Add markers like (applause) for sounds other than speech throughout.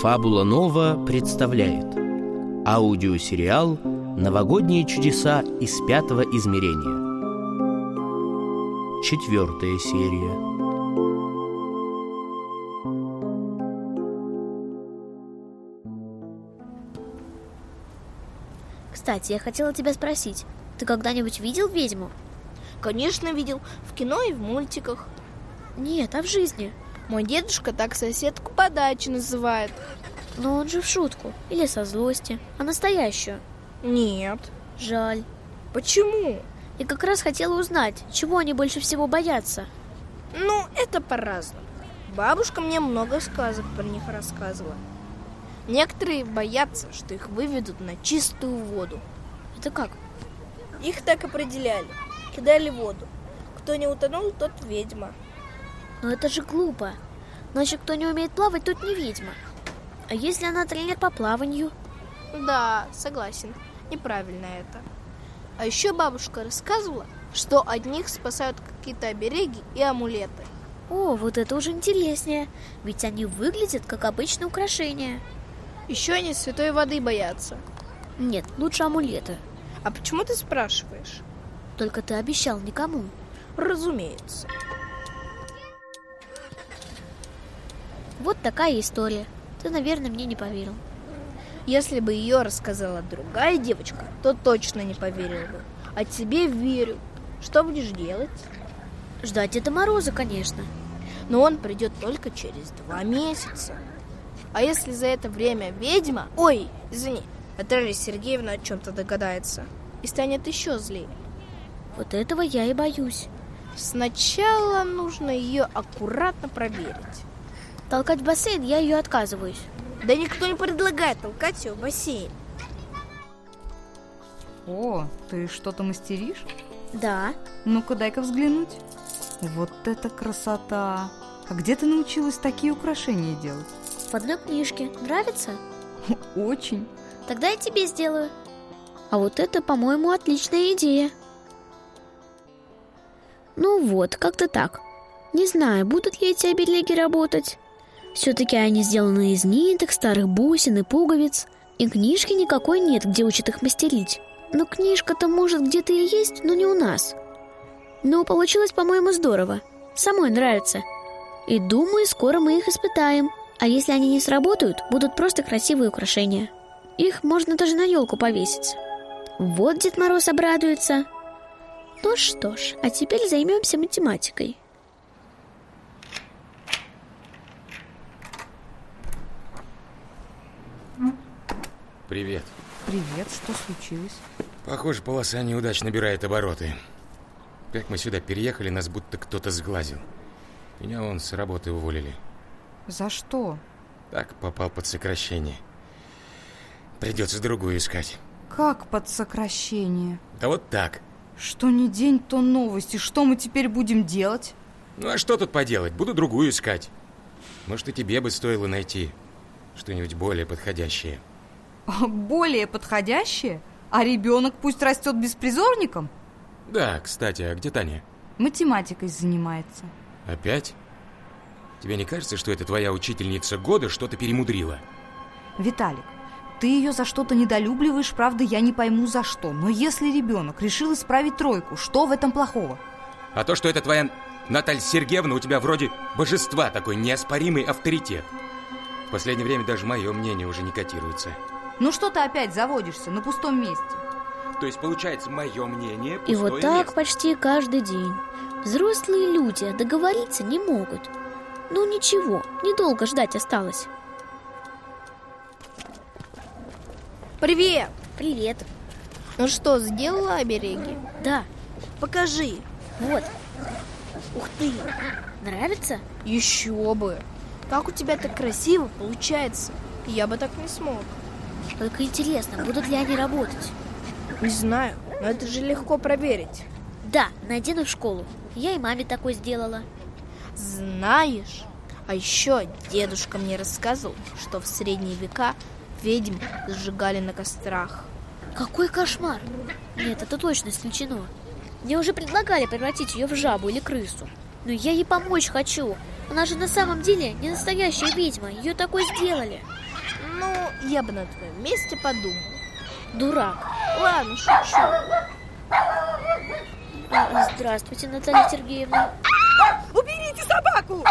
Фабула Нова представляет аудиосериал «Новогодние чудеса из пятого измерения». Четвертая серия. Кстати, я хотела тебя спросить, ты когда-нибудь видел ведьму? Конечно, видел. В кино и в мультиках. Нет, а в жизни? Мой дедушка так соседку по даче называет. Но он же в шутку. Или со злости. А настоящую? Нет. Жаль. Почему? Я как раз хотела узнать, чего они больше всего боятся. Ну, это по-разному. Бабушка мне много сказок про них рассказывала. Некоторые боятся, что их выведут на чистую воду. Это как? Их так определяли. Кидали в воду. Кто не утонул, тот ведьма. Но это же глупо. Значит, кто не умеет плавать, тот не ведьма. А если она тренер по плаванию? Да, согласен. Неправильно это. А еще бабушка рассказывала, что одних спасают какие-то обереги и амулеты. О, вот это уже интереснее. Ведь они выглядят как обычные украшения. Еще они святой воды боятся. Нет, лучше амулеты. А почему ты спрашиваешь? Только ты обещал никому. Разумеется. Вот такая история. Ты, наверное, мне не поверил. Если бы ее рассказала другая девочка, то точно не поверил бы. А тебе верю. Что будешь делать? Ждать Деда Мороза, конечно. Но он придет только через два месяца. А если за это время ведьма... Ой, извини, Наталья Сергеевна о чем-то догадается и станет еще злее. Вот этого я и боюсь. Сначала нужно ее аккуратно проверить. Толкать в бассейн я ее отказываюсь. Да никто не предлагает толкать ее в бассейн. О, ты что-то мастеришь? Да. Ну-ка, дай-ка взглянуть. Вот это красота! А где ты научилась такие украшения делать? В одной книжке. Нравится? Очень. Тогда я тебе сделаю. А вот это, по-моему, отличная идея. Ну вот, как-то так. Не знаю, будут ли эти обереги работать. Все-таки они сделаны из ниток, старых бусин и пуговиц. И книжки никакой нет, где учат их мастерить. Но книжка-то, может, где-то и есть, но не у нас. Но получилось, по-моему, здорово. Самой нравится. И думаю, скоро мы их испытаем. А если они не сработают, будут просто красивые украшения. Их можно даже на елку повесить. Вот Дед Мороз обрадуется. Ну что ж, а теперь займемся математикой. Привет. Привет, что случилось? Похоже, полоса неудачно набирает обороты. Как мы сюда переехали, нас будто кто-то сглазил. Меня вон с работы уволили. За что? Так попал под сокращение. Придется другую искать. Как под сокращение? Да вот так. Что ни день, то новости. Что мы теперь будем делать? Ну а что тут поделать? Буду другую искать. Может, и тебе бы стоило найти что-нибудь более подходящее. Более подходящее? А ребенок пусть растет беспризорником? Да, кстати, а где Таня? Математикой занимается. Опять? Тебе не кажется, что это твоя учительница года что-то перемудрила? Виталик, ты ее за что-то недолюбливаешь, правда, я не пойму за что. Но если ребенок решил исправить тройку, что в этом плохого? А то, что это твоя Наталья Сергеевна у тебя вроде божества, такой неоспоримый авторитет. В последнее время даже мое мнение уже не котируется. Ну что ты опять заводишься на пустом месте? То есть, получается, мое мнение И вот пустое так место. почти каждый день. Взрослые люди договориться не могут. Ну ничего, недолго ждать осталось. Привет! Привет. Ну что, сделала обереги? Да, Покажи. вот. Ух ты, нравится? Еще бы. Как у тебя так красиво получается. Я бы так не смог. Только интересно, будут ли они работать? Не знаю, но это же легко проверить. Да, надену в школу. Я и маме такой сделала. Знаешь, а еще дедушка мне рассказывал, что в средние века ведьм сжигали на кострах. Какой кошмар! Нет, это точно исключено. Мне уже предлагали превратить ее в жабу или крысу. Но я ей помочь хочу. Она же на самом деле не настоящая ведьма. Ее такой сделали. Ну, я бы на твоем месте подумал. Дурак. Ладно, шучу. Здравствуйте, Наталья Сергеевна. Уберите собаку!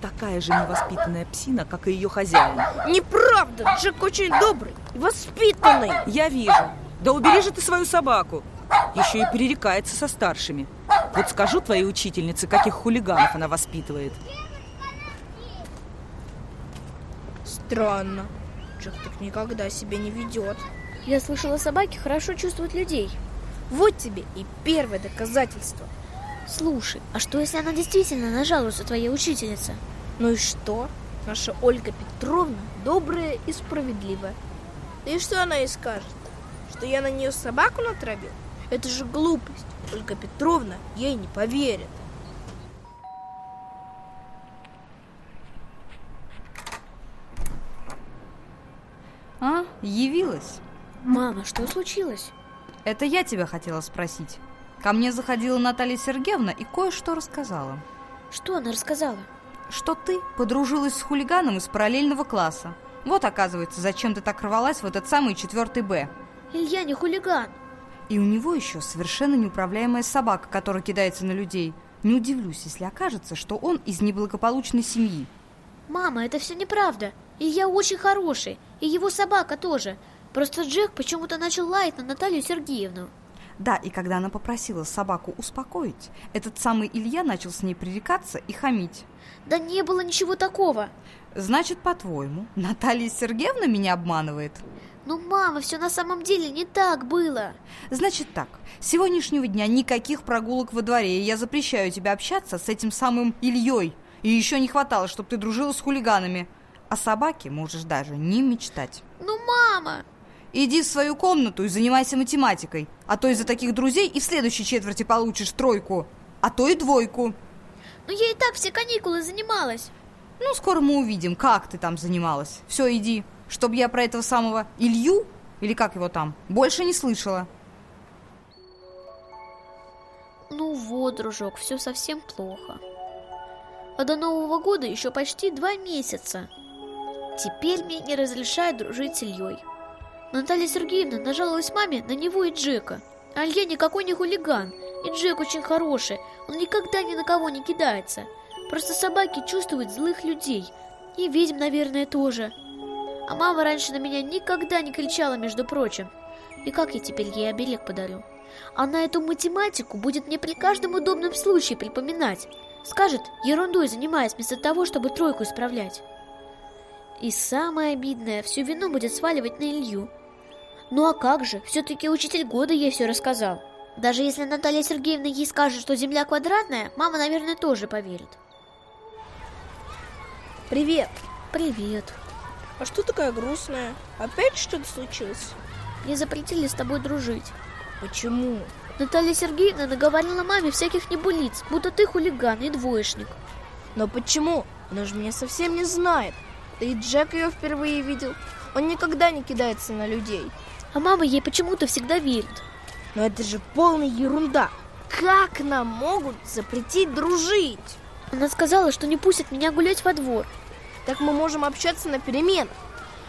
Такая же невоспитанная псина, как и ее хозяин. Неправда, Джек очень добрый воспитанный. Я вижу. Да убери же ты свою собаку. Еще и перерекается со старшими. Вот скажу твоей учительнице, каких хулиганов она воспитывает. Странно. Джек так никогда себя не ведет. Я слышала, собаки хорошо чувствуют людей. Вот тебе и первое доказательство. Слушай, а что если она действительно нажалуется твоей учительнице? Ну и что? Наша Ольга Петровна добрая и справедливая. Да и что она ей скажет? Что я на нее собаку натравил? Это же глупость. Ольга Петровна ей не поверит. А, явилась? Мама, что случилось? Это я тебя хотела спросить. Ко мне заходила Наталья Сергеевна и кое-что рассказала. Что она рассказала? Что ты подружилась с хулиганом из параллельного класса. Вот, оказывается, зачем ты так рвалась в этот самый четвертый Б. Илья не хулиган. И у него еще совершенно неуправляемая собака, которая кидается на людей. Не удивлюсь, если окажется, что он из неблагополучной семьи. Мама, это все неправда. Илья очень хороший, и его собака тоже. Просто Джек почему-то начал лаять на Наталью Сергеевну. Да, и когда она попросила собаку успокоить, этот самый Илья начал с ней пререкаться и хамить. Да не было ничего такого. Значит, по-твоему, Наталья Сергеевна меня обманывает? Ну, мама, все на самом деле не так было. Значит так, с сегодняшнего дня никаких прогулок во дворе, и я запрещаю тебе общаться с этим самым Ильей. И еще не хватало, чтобы ты дружила с хулиганами. О собаке можешь даже не мечтать. Ну, мама! Иди в свою комнату и занимайся математикой, а то из-за таких друзей и в следующей четверти получишь тройку, а то и двойку. Ну, я и так все каникулы занималась. Ну, скоро мы увидим, как ты там занималась. Все, иди, чтобы я про этого самого Илью, или как его там, больше не слышала. Ну вот, дружок, все совсем плохо. А до Нового года еще почти два месяца. Теперь мне не разрешают дружить с Ильей. Наталья Сергеевна нажаловалась маме на него и Джека. А Илья никакой не хулиган, и Джек очень хороший, он никогда ни на кого не кидается. Просто собаки чувствуют злых людей, и ведьм, наверное, тоже. А мама раньше на меня никогда не кричала, между прочим. И как я теперь ей оберег подарю? Она эту математику будет мне при каждом удобном случае припоминать. Скажет, ерундой занимаясь вместо того, чтобы тройку исправлять. И самое обидное, всю вину будет сваливать на Илью. Ну а как же, все-таки учитель года ей все рассказал. Даже если Наталья Сергеевна ей скажет, что Земля квадратная, мама, наверное, тоже поверит. Привет. Привет. А что такая грустная? Опять что-то случилось? Мне запретили с тобой дружить. Почему? Наталья Сергеевна наговорила маме всяких небылиц, будто ты хулиган и двоечник. Но почему? Она же меня совсем не знает. Да и Джек ее впервые видел. Он никогда не кидается на людей. А мама ей почему-то всегда верит. Но это же полная ерунда. Как нам могут запретить дружить? Она сказала, что не пустит меня гулять во двор. Так мы можем общаться на переменах.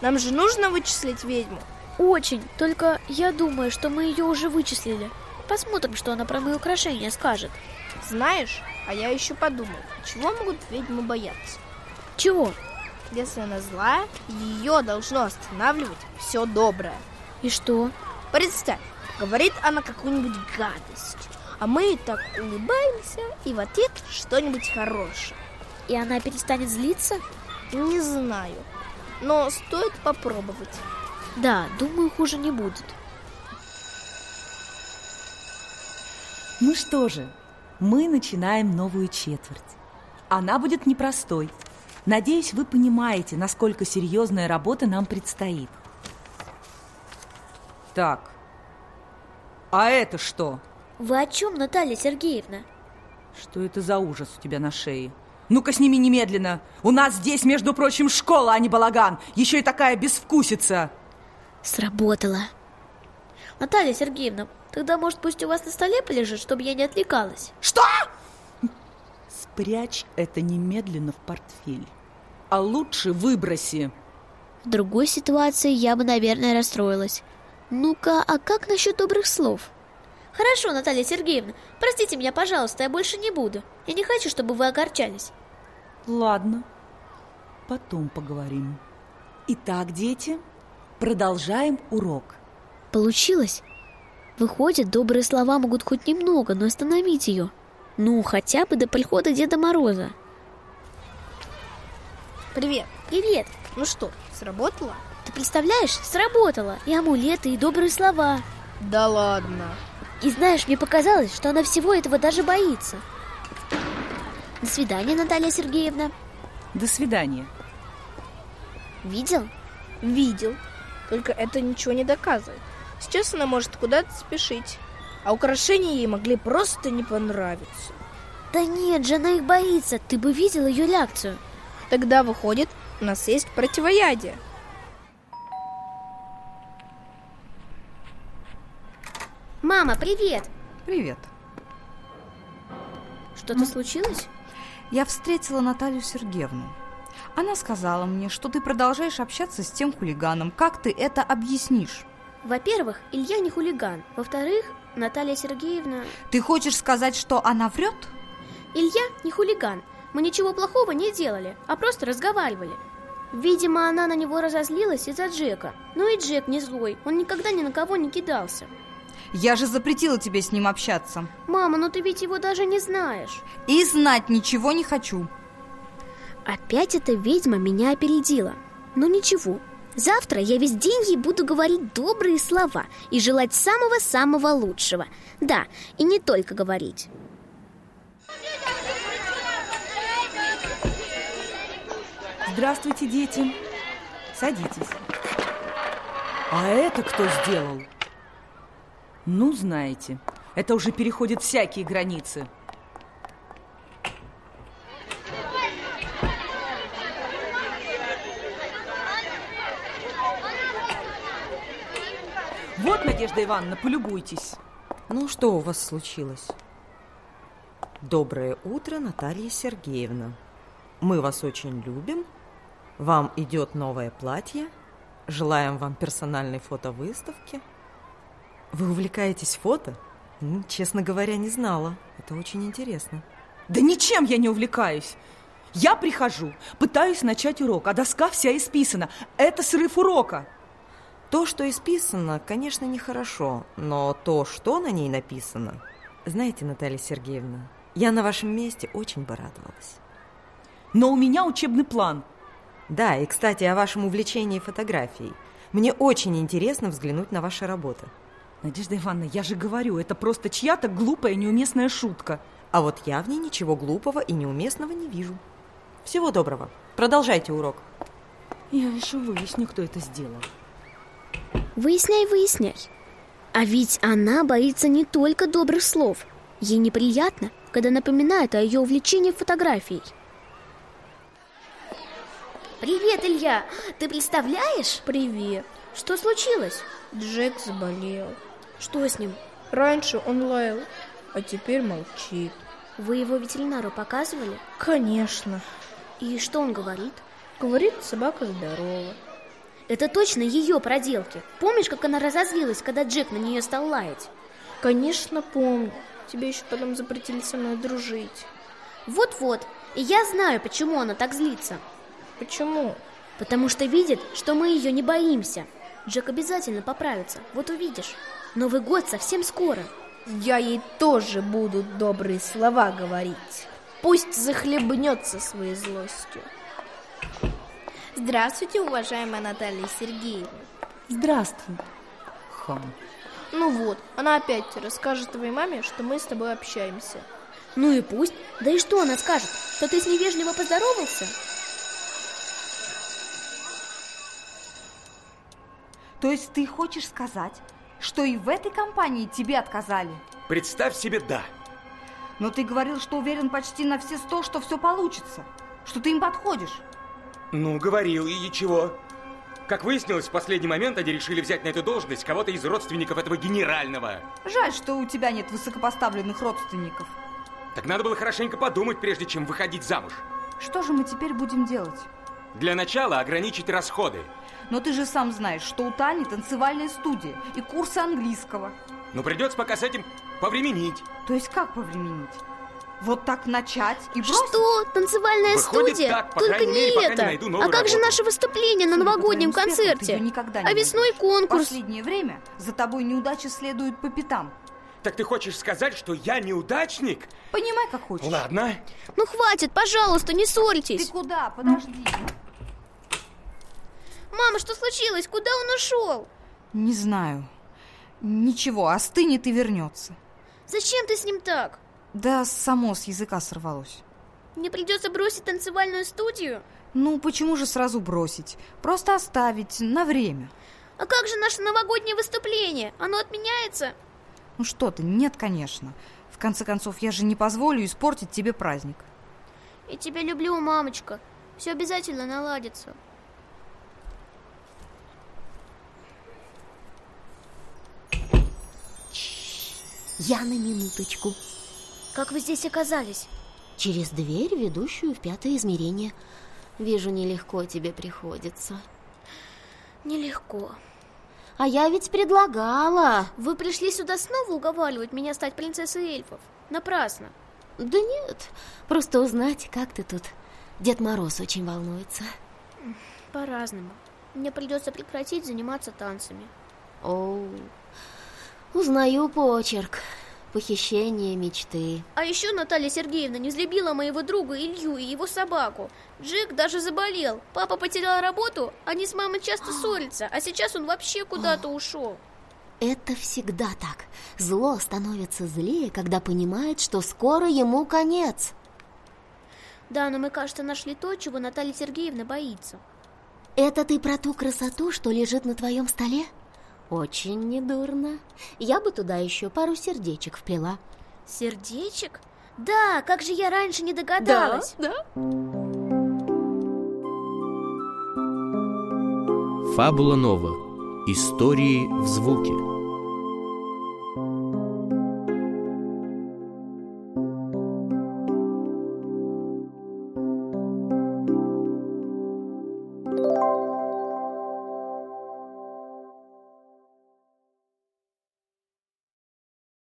Нам же нужно вычислить ведьму. Очень, только я думаю, что мы ее уже вычислили. Посмотрим, что она про мои украшения скажет. Знаешь, а я еще подумал, чего могут ведьмы бояться? Чего? Если она злая, ее должно останавливать все доброе. И что? Представь, говорит она какую-нибудь гадость, а мы так улыбаемся и в ответ что-нибудь хорошее. И она перестанет злиться? Не знаю, но стоит попробовать. Да, думаю, хуже не будет. Ну что же, мы начинаем новую четверть. Она будет непростой. Надеюсь, вы понимаете, насколько серьезная работа нам предстоит. Так, а это что? Вы о чем, Наталья Сергеевна? Что это за ужас у тебя на шее? Ну-ка, сними немедленно. У нас здесь, между прочим, школа, а не балаган. Еще и такая безвкусица. Сработало. Наталья Сергеевна, Тогда, может, пусть у вас на столе полежит, чтобы я не отвлекалась? Что? Спрячь это немедленно в портфель. А лучше выброси. В другой ситуации я бы, наверное, расстроилась. Ну-ка, а как насчет добрых слов? Хорошо, Наталья Сергеевна, простите меня, пожалуйста, я больше не буду. Я не хочу, чтобы вы огорчались. Ладно, потом поговорим. Итак, дети, продолжаем урок. Получилось? Выходит, добрые слова могут хоть немного, но остановить ее. Ну, хотя бы до прихода Деда Мороза. Привет. Привет! Ну что, сработало? Ты представляешь, сработало! И амулеты, и добрые слова. Да ладно. И знаешь, мне показалось, что она всего этого даже боится. До свидания, Наталья Сергеевна. До свидания. Видел? Видел. Только это ничего не доказывает. Сейчас она может куда-то спешить. А украшения ей могли просто не понравиться. Да нет же, она их боится. Ты бы видел ее реакцию. Тогда выходит, у нас есть противоядие. Мама, привет! Привет. Что-то случилось? Я встретила Наталью Сергеевну. Она сказала мне, что ты продолжаешь общаться с тем хулиганом. Как ты это объяснишь? Во-первых, Илья не хулиган. Во-вторых, Наталья Сергеевна... Ты хочешь сказать, что она врет? Илья не хулиган. Мы ничего плохого не делали, а просто разговаривали. Видимо, она на него разозлилась из-за Джека. Ну и Джек не злой, он никогда ни на кого не кидался. Я же запретила тебе с ним общаться. Мама, ну ты ведь его даже не знаешь. И знать ничего не хочу. Опять эта ведьма меня опередила. Но ничего, завтра я весь день ей буду говорить добрые слова и желать самого-самого лучшего. Да, и не только говорить. Здравствуйте, дети. Садитесь. А это кто сделал? Ну, знаете, это уже переходит всякие границы. Вот, Надежда Ивановна, полюбуйтесь. Ну, что у вас случилось? Доброе утро, Наталья Сергеевна. Мы вас очень любим. Вам идет новое платье. Желаем вам персональной фотовыставки. Вы увлекаетесь фото? М, Честно говоря, не знала. Это очень интересно. Да ничем я не увлекаюсь. Я прихожу, пытаюсь начать урок, а доска вся исписана. Это срыв урока. То, что исписано, конечно, нехорошо, но то, что на ней написано... Знаете, Наталья Сергеевна, я на вашем месте очень бы радовалась. Но у меня учебный план. Да, и, кстати, о вашем увлечении фотографией. Мне очень интересно взглянуть на ваши работы. Надежда Ивановна, я же говорю, это просто чья-то глупая неуместная шутка. А вот я в ней ничего глупого и неуместного не вижу. Всего доброго. Продолжайте урок. Я еще выясню, кто это сделал. Выясняй, выясняй. А ведь она боится не только добрых слов. Ей неприятно, когда напоминают о ее увлечении фотографией. Привет, Илья! Ты представляешь? Привет. Что случилось? Джек заболел. Что с ним? Раньше он лаял, а теперь молчит. Вы его ветеринару показывали? Конечно. И что он говорит? Говорит, собака здорова. Это точно ее проделки. Помнишь, как она разозлилась, когда Джек на нее стал лаять? Конечно, помню. Тебе еще потом запретили со мной дружить. Вот-вот. И я знаю, почему она так злится. Почему? Потому что видит, что мы ее не боимся. Джек обязательно поправится, вот увидишь. Новый год совсем скоро. Я ей тоже буду добрые слова говорить. Пусть захлебнется своей злостью. Здравствуйте, уважаемая Наталья Сергеевна. Здравствуй, хам. Ну вот, она опять расскажет твоей маме, что мы с тобой общаемся. Ну и пусть. Да и что она скажет? Что ты с ней вежливо поздоровался? То есть ты хочешь сказать, что и в этой компании тебе отказали? Представь себе, да. Но ты говорил, что уверен почти на все сто, что все получится. Что ты им подходишь. Ну, говорил, и чего? Как выяснилось, в последний момент они решили взять на эту должность кого-то из родственников этого генерального. Жаль, что у тебя нет высокопоставленных родственников. Так надо было хорошенько подумать, прежде чем выходить замуж. Что же мы теперь будем делать? Для начала ограничить расходы. Но ты же сам знаешь, что у Тани танцевальная студия и курсы английского. Ну, придется пока с этим повременить. То есть как повременить? Вот так начать и бросить? Что? Танцевальная Выходит студия? так, по Только не мере, пока не это. найду новую а как же работу. наше выступление на новогоднем ты концерте? никогда не А весной найдешь. В конкурс. последнее время за тобой неудачи следуют по пятам. Так ты хочешь сказать, что я неудачник? Понимай, как хочешь. Ладно. Ну хватит, пожалуйста, не Ты ссорьтесь. куда? Подожди. Мама, что случилось? Куда он ушел? Не знаю. Ничего, остынет и вернется. Зачем ты с ним так? Да само с языка сорвалось. Мне придется бросить танцевальную студию? Ну, почему же сразу бросить? Просто оставить на время. А как же наше новогоднее выступление? Оно отменяется? Ну что ты, нет, конечно. В конце концов, я же не позволю испортить тебе праздник. Я тебя люблю, мамочка. Все обязательно наладится. Я на минуточку. Как вы здесь оказались? Через дверь, ведущую в пятое измерение. Вижу, нелегко тебе приходится. Нелегко. А я ведь предлагала. Вы пришли сюда снова уговаривать меня стать принцессой эльфов? Напрасно. Да нет, просто узнать, как ты тут. Дед Мороз очень волнуется. По-разному. Мне придется прекратить заниматься танцами. О, узнаю почерк. Похищение мечты. А еще Наталья Сергеевна не взлюбила моего друга Илью и его собаку. Джек даже заболел. Папа потерял работу, они с мамой часто (gasps) ссорятся, а сейчас он вообще куда-то (gasps) ушел. Это всегда так. Зло становится злее, когда понимает, что скоро ему конец. Да, но мы, кажется, нашли то, чего Наталья Сергеевна боится. Это ты про ту красоту, что лежит на твоем столе? Очень недурно. Я бы туда еще пару сердечек вплела. Сердечек? Да, как же я раньше не догадалась. да. Фабула Нова. Истории в звуке.